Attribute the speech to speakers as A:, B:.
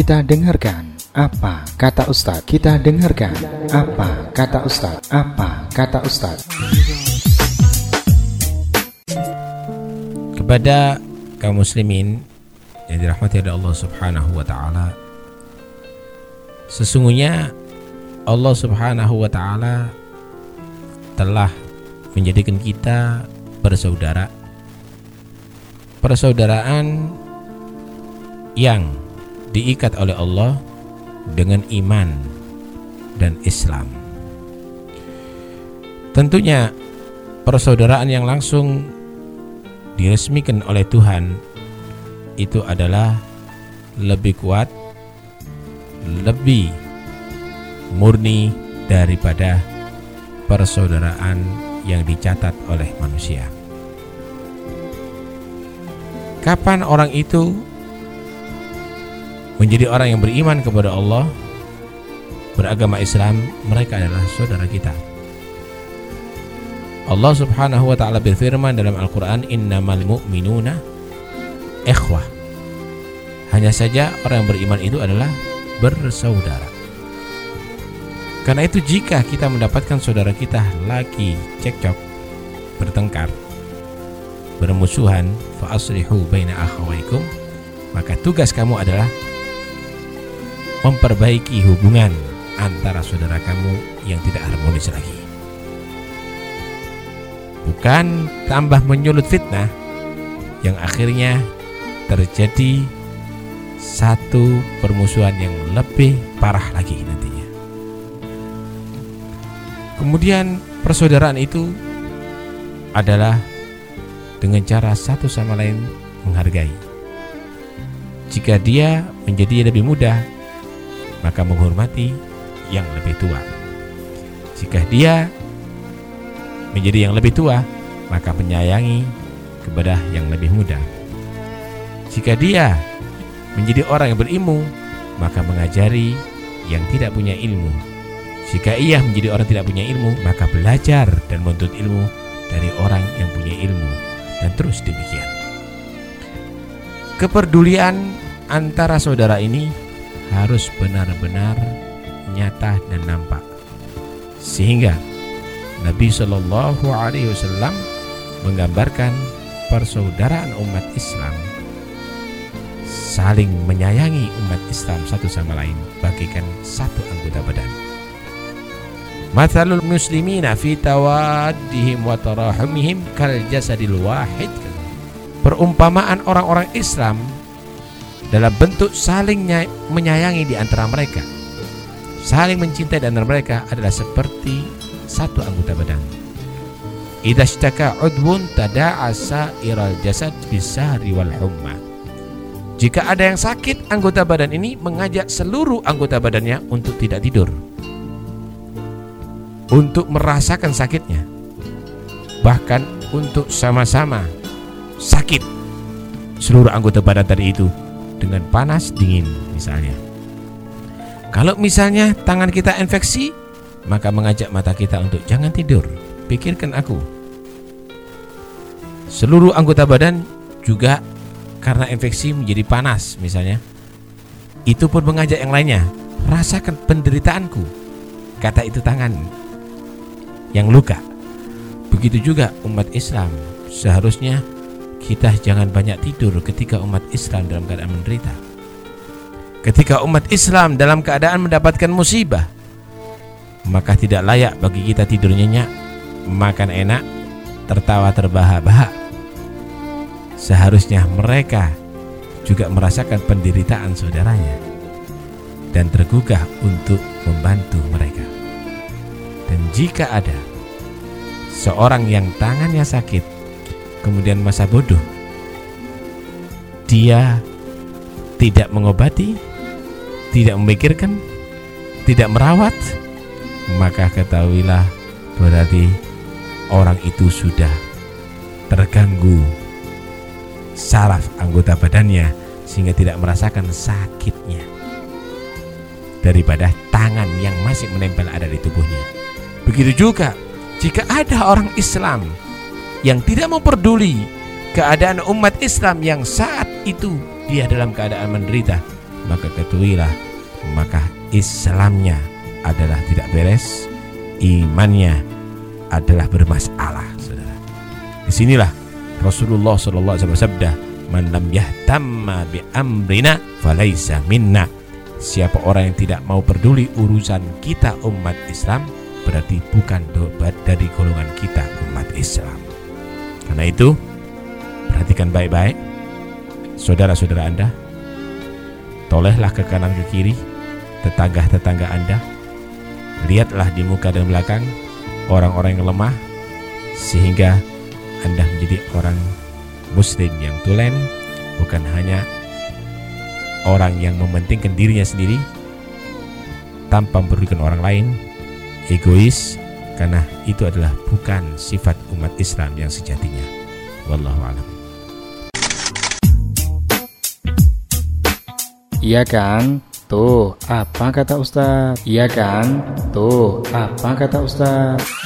A: Kita dengarkan apa kata Ustadz. Kita dengarkan apa kata Ustadz. Apa kata Ustadz.
B: Kepada kaum muslimin yang dirahmati oleh Allah Subhanahu wa taala. Sesungguhnya Allah Subhanahu wa taala telah menjadikan kita bersaudara. Persaudaraan yang diikat oleh Allah dengan iman dan Islam. Tentunya persaudaraan yang langsung diresmikan oleh Tuhan itu adalah lebih kuat, lebih murni daripada persaudaraan yang dicatat oleh manusia. Kapan orang itu menjadi orang yang beriman kepada Allah, beragama Islam, mereka adalah saudara kita. Allah Subhanahu wa taala berfirman dalam Al-Qur'an, "Innamal mu'minuna ikhwah." Hanya saja orang yang beriman itu adalah bersaudara. Karena itu jika kita mendapatkan saudara kita lagi cekcok, bertengkar, bermusuhan, fa aslihu baina akhawaikum, maka tugas kamu adalah memperbaiki hubungan antara saudara kamu yang tidak harmonis lagi. Bukan tambah menyulut fitnah yang akhirnya terjadi satu permusuhan yang lebih parah lagi nantinya. Kemudian persaudaraan itu adalah dengan cara satu sama lain menghargai. Jika dia menjadi lebih mudah maka menghormati yang lebih tua. Jika dia menjadi yang lebih tua, maka menyayangi kepada yang lebih muda. Jika dia menjadi orang yang berilmu, maka mengajari yang tidak punya ilmu. Jika ia menjadi orang tidak punya ilmu, maka belajar dan menuntut ilmu dari orang yang punya ilmu dan terus demikian. Kepedulian antara saudara ini harus benar-benar nyata dan nampak. Sehingga Nabi Shallallahu Alaihi Wasallam menggambarkan persaudaraan umat Islam saling menyayangi umat Islam satu sama lain bagikan satu anggota badan. Mathalul muslimina fi tawaddihim wa tarahumihim kal jasadil. Perumpamaan orang-orang Islam dalam bentuk saling menyayangi di antara mereka. Saling mencintai di antara mereka adalah seperti satu anggota badan. Idza ishtaka udwun tada'asa iral jasad bisahri wal humma. Jika ada yang sakit, anggota badan ini mengajak seluruh anggota badannya untuk tidak tidur. Untuk merasakan sakitnya. Bahkan untuk sama-sama sakit seluruh anggota badan tadi itu dengan panas dingin misalnya. Kalau misalnya tangan kita infeksi, maka mengajak mata kita untuk jangan tidur, pikirkan aku. Seluruh anggota badan juga karena infeksi menjadi panas misalnya. Itu pun mengajak yang lainnya, rasakan penderitaanku. Kata itu tangan yang luka. Begitu juga umat Islam seharusnya kita jangan banyak tidur ketika umat Islam dalam keadaan menderita. Ketika umat Islam dalam keadaan mendapatkan musibah, maka tidak layak bagi kita tidur nyenyak, makan enak, tertawa terbahak-bahak. Seharusnya mereka juga merasakan penderitaan saudaranya dan tergugah untuk membantu mereka. Dan jika ada seorang yang tangannya sakit kemudian masa bodoh dia tidak mengobati tidak memikirkan tidak merawat maka ketahuilah berarti orang itu sudah terganggu saraf anggota badannya sehingga tidak merasakan sakitnya daripada tangan yang masih menempel ada di tubuhnya. Begitu juga jika ada orang Islam yang tidak memperduli keadaan umat Islam yang saat itu dia dalam keadaan menderita maka ketahuilah maka Islamnya adalah tidak beres, imannya adalah bermasalah, saudara. Di sinilah Rasulullah Shallallahu Alaihi Wasallam bersabda, "Man bi amrina falaisa minna." Siapa orang yang tidak mau peduli urusan kita umat Islam, berarti bukan dobat dari golongan kita umat Islam. Karena itu, perhatikan baik-baik, saudara-saudara Anda, tolehlah ke kanan ke kiri, tetangga-tetangga Anda, lihatlah di muka dan belakang orang-orang yang lemah, sehingga Anda menjadi orang Muslim yang tulen, bukan hanya orang yang mementingkan dirinya sendiri tanpa mempedulikan orang lain, egois, karena itu adalah bukan sifat umat Islam yang sejatinya. Wallahu a'lam.
A: Iya kan? Tuh, apa kata Ustaz? Iya kan? Tuh, apa kata Ustaz?